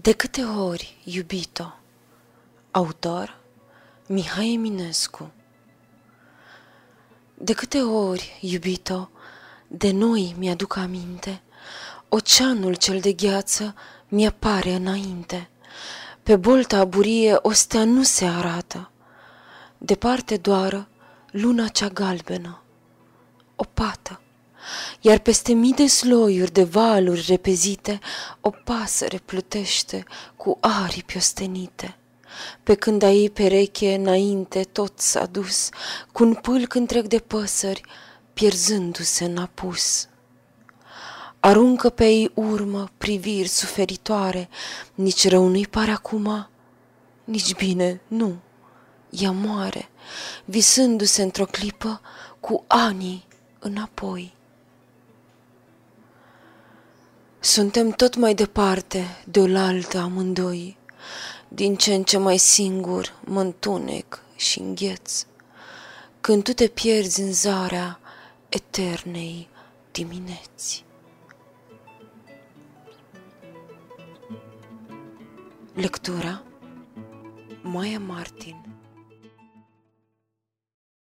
De câte ori, iubito? Autor Mihai Eminescu De câte ori, iubito, de noi mi-aduc aminte, Oceanul cel de gheață mi-apare înainte, Pe bolta burie o stea nu se arată, Departe doară luna cea galbenă, o pată iar peste mii de sloiuri de valuri repezite, o pasăre plutește cu aripi ostenite. Pe când a ei pereche înainte tot s-a dus, cu un pâlc întreg de păsări, pierzându-se în apus. Aruncă pe ei urmă priviri suferitoare, nici rău nu-i pare acum, nici bine, nu, ea moare, visându-se într-o clipă cu anii înapoi. Suntem tot mai departe de oaltă amândoi, din ce în ce mai singur mă întunec și îngheț, când tu te pierzi în zarea eternei dimineți. Lectura Maia Martin